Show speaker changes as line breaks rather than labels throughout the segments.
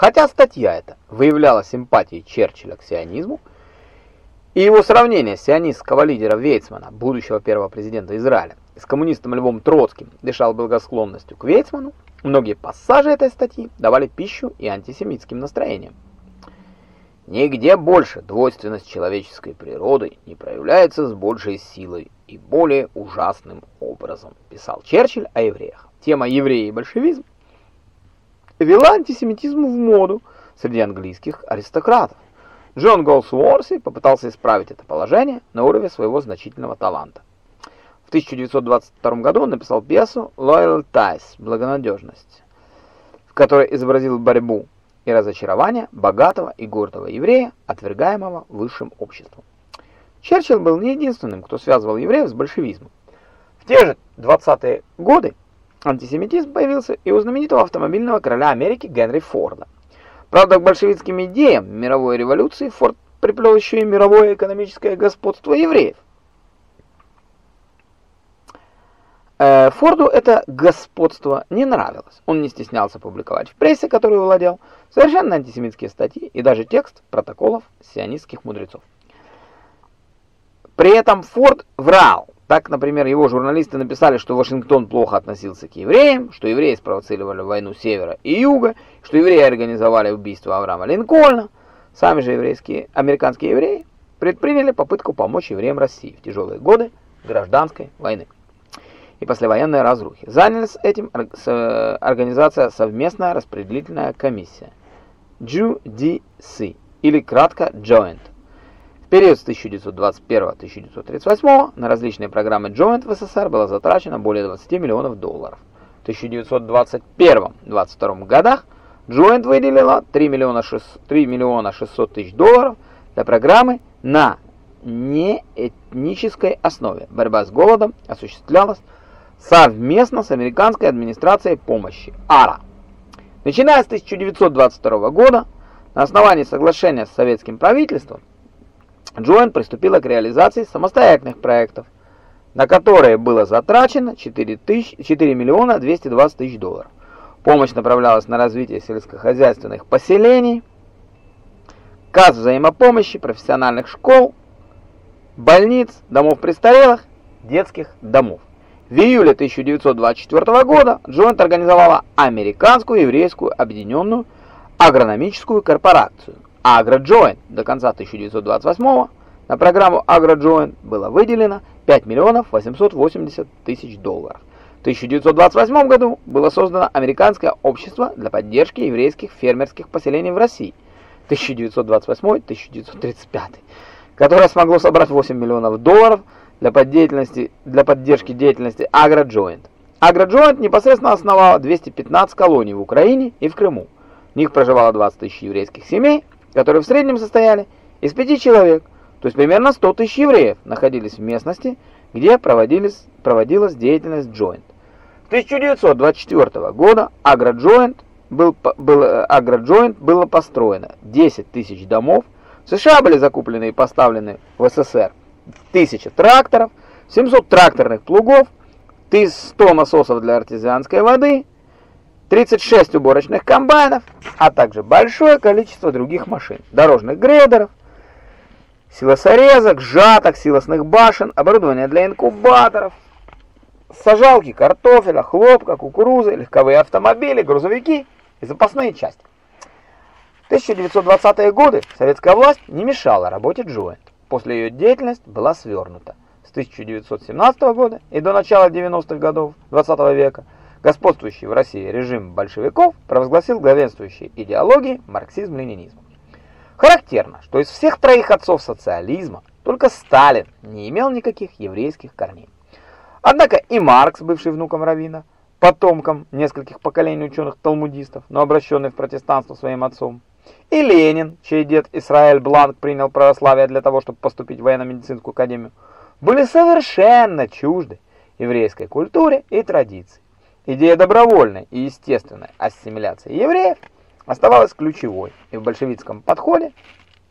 Хотя статья эта выявляла симпатии Черчилля к сионизму, и его сравнение сионистского лидера Вейцмана, будущего первого президента Израиля, с коммунистом Львом Троцким дышал благосклонностью к Вейцману, многие пассажи этой статьи давали пищу и антисемитским настроениям. Нигде больше двойственность человеческой природы не проявляется с большей силой и более ужасным образом, писал Черчилль о евреях. Тема «Евреи и большевизм» вела антисемитизм в моду среди английских аристократов. Джон Голсуорси попытался исправить это положение на уровне своего значительного таланта. В 1922 году он написал пьесу «Loyal Ties» – «Благонадежность», в которой изобразил борьбу и разочарование богатого и гордого еврея, отвергаемого высшим обществом. Черчилль был не единственным, кто связывал евреев с большевизмом. В те же 20-е годы антисемитизм появился и у знаменитого автомобильного короля Америки Генри Форда. Правда, к большевистским идеям мировой революции Форд приплел еще и мировое экономическое господство евреев. Э, Форду это господство не нравилось. Он не стеснялся публиковать в прессе, которую владел, совершенно антисемитские статьи и даже текст протоколов сионистских мудрецов. При этом Форд врал. Так, например, его журналисты написали, что Вашингтон плохо относился к евреям, что евреи спровоцировали войну севера и юга, что евреи организовали убийство Авраама Линкольна. Сами же еврейские, американские евреи предприняли попытку помочь евреям России в тяжелые годы гражданской войны и послевоенной разрухи. Занялась этим организация Совместная распределительная комиссия JUDC или кратко Joint. Период с 1921-1938 на различные программы Joint в СССР было затрачено более 20 миллионов долларов. В 1921-1922 годах Joint выделила 3 миллиона, 6, 3 миллиона 600 тысяч долларов для программы на неэтнической основе. Борьба с голодом осуществлялась совместно с американской администрацией помощи АРА. Начиная с 1922 года, на основании соглашения с советским правительством, Джоин приступила к реализации самостоятельных проектов, на которые было затрачено 4, тысяч, 4 миллиона 220 тысяч долларов. Помощь направлялась на развитие сельскохозяйственных поселений, касс взаимопомощи, профессиональных школ, больниц, домов престарелых, детских домов. В июле 1924 года Джойнт организовала Американскую еврейскую объединенную агрономическую корпорацию AgroJoint. До конца 1928 на программу AgroJoint было выделено 5 миллионов 880 тысяч долларов. В 1928 году было создано Американское общество для поддержки еврейских фермерских поселений в России 1928-1935, которое смогло собрать 8 миллионов долларов для, поддеятельности, для поддержки деятельности AgroJoint. AgroJoint непосредственно основала 215 колоний в Украине и в Крыму. В них проживало 20 тысяч еврейских семей, которые в среднем состояли из 5 человек, то есть примерно 100 тысяч евреев находились в местности, где проводились, проводилась деятельность Joint. В 1924 года AgroJoint был, был, AgroJoint было построено 10 тысяч домов, в США были закуплены и поставлены в СССР 1000 тракторов, 700 тракторных плугов, 100 насосов для артезианской воды, 36 уборочных комбайнов, а также большое количество других машин, дорожных грейдеров, силосорезок, жаток, силосных башен, оборудование для инкубаторов, сажалки картофеля, хлопка, кукурузы, легковые автомобили, грузовики и запасные части. В 1920-е годы советская власть не мешала работе Джоинт. После ее деятельность была свернута. С 1917 года и до начала 90-х годов 20 -го века господствующий в России режим большевиков провозгласил главенствующей идеологией марксизм-ленинизм. Характерно, что из всех троих отцов социализма только Сталин не имел никаких еврейских корней. Однако и Маркс, бывший внуком Равина, потомком нескольких поколений ученых-талмудистов, но обращенный в протестанство своим отцом, и Ленин, чей дед Исраэль Бланк принял православие для того, чтобы поступить в военно-медицинскую академию, были совершенно чужды еврейской культуре и традиции. Идея добровольной и естественной ассимиляции евреев оставалась ключевой и в большевистском подходе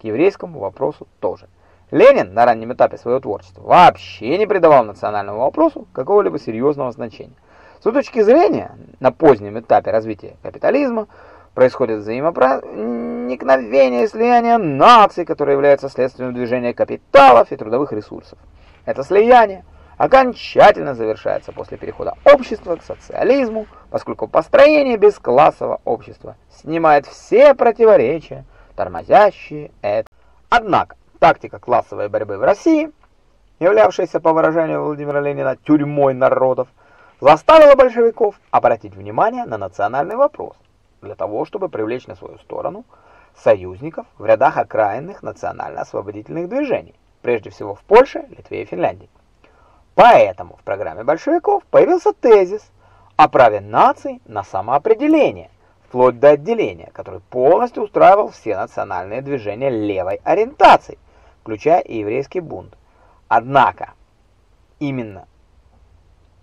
к еврейскому вопросу тоже. Ленин на раннем этапе своего творчества вообще не придавал национальному вопросу какого-либо серьезного значения. С точки зрения, на позднем этапе развития капитализма, происходит взаимопроникновение и слияние наций, которое является следствием движения капиталов и трудовых ресурсов. Это слияние окончательно завершается после перехода общества к социализму, поскольку построение бесклассового общества снимает все противоречия, тормозящие это. Однако, тактика классовой борьбы в России, являвшаяся, по выражению Владимира Ленина, тюрьмой народов, заставила большевиков обратить внимание на национальный вопрос для того, чтобы привлечь на свою сторону союзников в рядах окраинных национально-освободительных движений, прежде всего в Польше, Литве и Финляндии. Поэтому в программе большевиков появился тезис о праве наций на самоопределение, вплоть до отделения, который полностью устраивал все национальные движения левой ориентации, включая и еврейский бунт. Однако, именно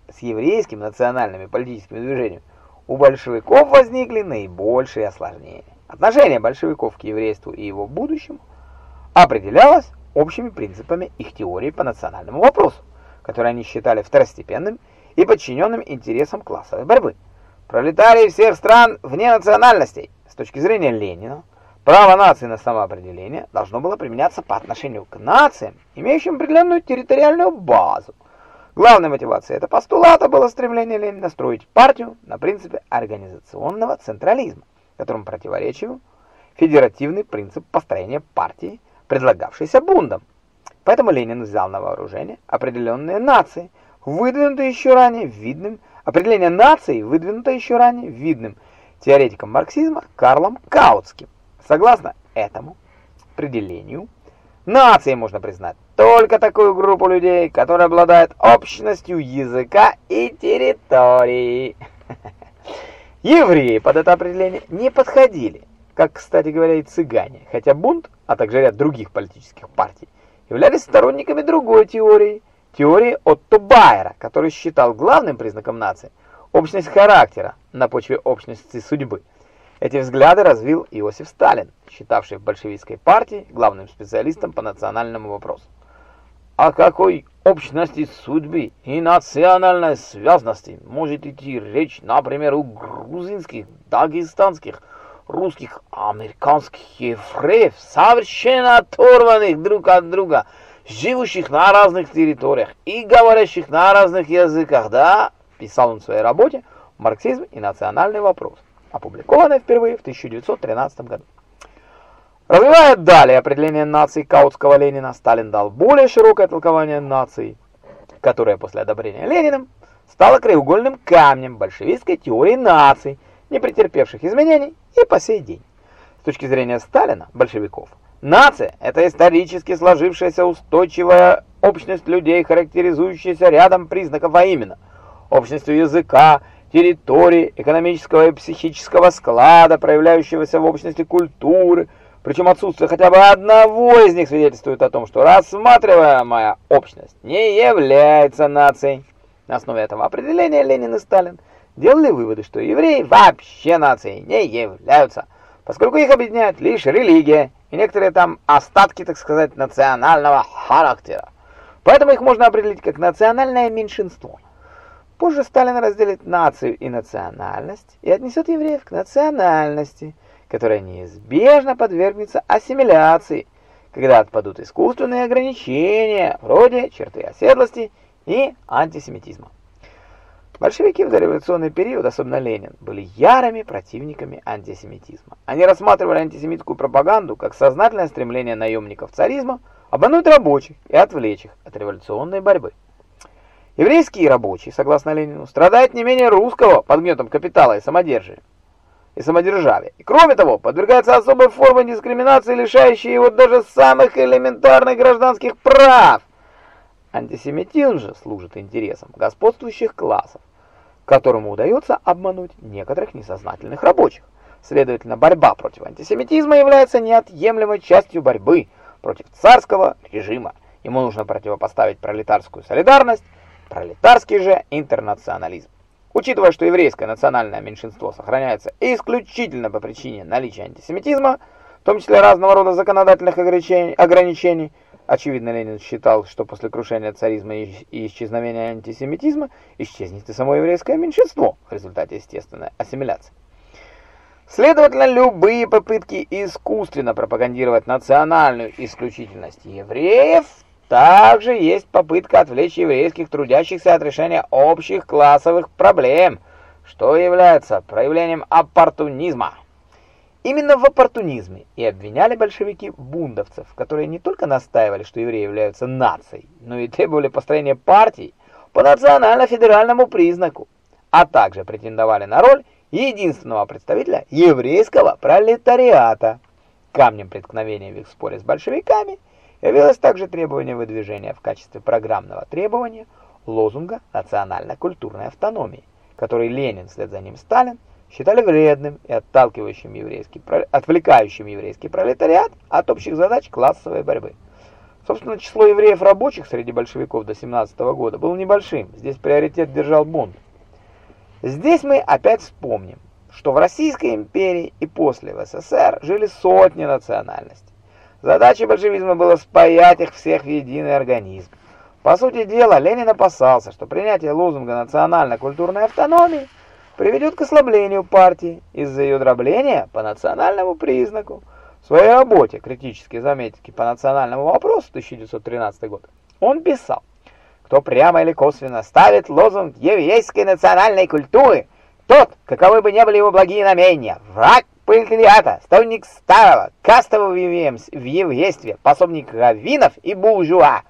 с еврейским национальными политическими движениями у большевиков возникли наибольшие осложнения. Отношение большевиков к еврейству и его будущему определялось общими принципами их теории по национальному вопросу который они считали второстепенным и подчиненным интересам классовой борьбы. Пролетарии всех стран вне национальностей, с точки зрения Ленина, право нации на самоопределение должно было применяться по отношению к нациям, имеющим определенную территориальную базу. Главной мотивацией этого постулата было стремление Ленина строить партию на принципе организационного централизма, которому противоречил федеративный принцип построения партии, предлагавшийся Бундом. Поэтому Ленин взял на вооружение определенные нации, выдвинутые еще ранее видным, определение наций, выдвинутое еще ранее видным теоретиком марксизма Карлом Каутским. Согласно этому определению, нацией можно признать только такую группу людей, которая обладает общностью языка и территории. Евреи под это определение не подходили, как, кстати говоря, и цыгане, хотя бунт, а также ряд других политических партий, являлись сторонниками другой теории, теории Отто Байера, который считал главным признаком нации общность характера на почве общности судьбы. Эти взгляды развил Иосиф Сталин, считавший в большевистской партии главным специалистом по национальному вопросу. О какой общности судьбы и национальной связности может идти речь, например, у грузинских, дагестанских, русских, американских евреев, совершенно оторванных друг от друга, живущих на разных территориях и говорящих на разных языках, да, писал он в своей работе «Марксизм и национальный вопрос», опубликованной впервые в 1913 году. Развивая далее определение нации Каутского Ленина, Сталин дал более широкое толкование нации, которое после одобрения Лениным стало краеугольным камнем большевистской теории наций, не претерпевших изменений и по сей день. С точки зрения Сталина, большевиков, нация – это исторически сложившаяся устойчивая общность людей, характеризующаяся рядом признаков, а именно общностью языка, территории, экономического и психического склада, проявляющегося в общности культуры, причем отсутствие хотя бы одного из них свидетельствует о том, что рассматриваемая общность не является нацией. На основе этого определения Ленин и Сталин делали выводы, что евреи вообще нацией не являются, поскольку их объединяет лишь религия и некоторые там остатки, так сказать, национального характера. Поэтому их можно определить как национальное меньшинство. Позже Сталин разделит нацию и национальность и отнесет евреев к национальности, которая неизбежно подвергнется ассимиляции, когда отпадут искусственные ограничения, вроде черты оседлости и антисемитизма. Большевики в дореволюционный период, особенно Ленин, были ярыми противниками антисемитизма. Они рассматривали антисемитскую пропаганду как сознательное стремление наемников царизма обмануть рабочих и отвлечь их от революционной борьбы. Еврейские рабочие, согласно Ленину, страдают не менее русского под гнетом капитала и самодержия и самодержавия. И кроме того, подвергается особой форме дискриминации, лишающей его даже самых элементарных гражданских прав. Антисемитизм же служит интересам господствующих классов, которому удается обмануть некоторых несознательных рабочих. Следовательно, борьба против антисемитизма является неотъемлемой частью борьбы против царского режима. Ему нужно противопоставить пролетарскую солидарность, пролетарский же интернационализм. Учитывая, что еврейское национальное меньшинство сохраняется исключительно по причине наличия антисемитизма, в том числе разного рода законодательных ограничений, Очевидно, Ленин считал, что после крушения царизма и исчезновения антисемитизма исчезнет и само еврейское меньшинство в результате естественной ассимиляции. Следовательно, любые попытки искусственно пропагандировать национальную исключительность евреев также есть попытка отвлечь еврейских трудящихся от решения общих классовых проблем, что является проявлением оппортунизма. Именно в оппортунизме и обвиняли большевики бундовцев, которые не только настаивали, что евреи являются нацией, но и требовали построения партий по национально-федеральному признаку, а также претендовали на роль единственного представителя еврейского пролетариата. Камнем преткновения в их споре с большевиками явилось также требование выдвижения в качестве программного требования лозунга национально-культурной автономии, который Ленин, вслед за ним Сталин, считали вредным и отталкивающим еврейский, отвлекающим еврейский пролетариат от общих задач классовой борьбы. Собственно, число евреев рабочих среди большевиков до 17 года было небольшим, здесь приоритет держал бунт. Здесь мы опять вспомним, что в Российской империи и после в СССР жили сотни национальностей. Задачей большевизма было спаять их всех в единый организм. По сути дела, Ленин опасался, что принятие лозунга национально-культурной автономии приведет к ослаблению партии из-за ее дробления по национальному признаку. В своей работе «Критические заметки по национальному вопросу» 1913 год он писал, кто прямо или косвенно ставит лозунг еврейской национальной культуры, тот, каковы бы ни были его благие намерения, враг пролетариата, сторонник старого, кастового в еврействе, пособник раввинов и буржуа.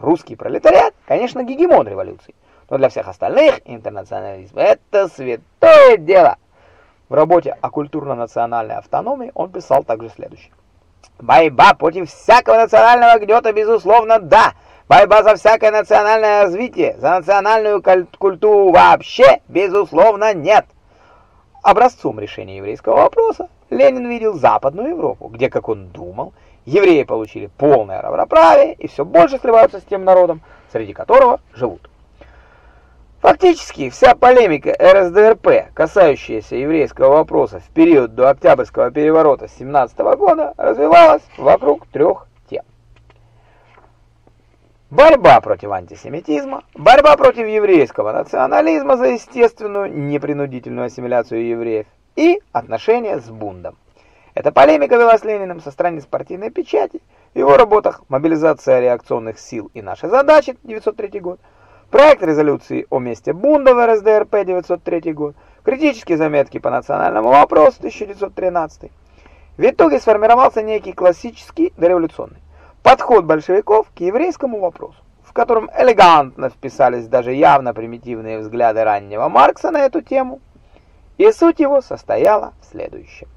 Русский пролетариат, конечно, гегемон революции, но для всех остальных интернационализм – это святое дело. В работе о культурно-национальной автономии он писал также следующее. Борьба против всякого национального гнета, безусловно, да, Борьба за всякое национальное развитие, за национальную культуру вообще, безусловно, нет. Образцом решения еврейского вопроса Ленин видел Западную Европу, где, как он думал, евреи получили полное равноправие и все больше сливаются с тем народом, среди которого живут. Фактически, вся полемика РСДРП, касающаяся еврейского вопроса в период до Октябрьского переворота 17 года, развивалась вокруг трех Борьба против антисемитизма, борьба против еврейского национализма за естественную непринудительную ассимиляцию евреев и отношения с Бундом. Эта полемика велась Лениным со страниц партийной печати, в его работах «Мобилизация реакционных сил и наши задачи» 1903 год, проект резолюции о месте Бунда в РСДРП 1903 год, критические заметки по национальному вопросу 1913. В итоге сформировался некий классический дореволюционный Подход большевиков к еврейскому вопросу, в котором элегантно вписались даже явно примитивные взгляды раннего Маркса на эту тему, и суть его состояла в следующем.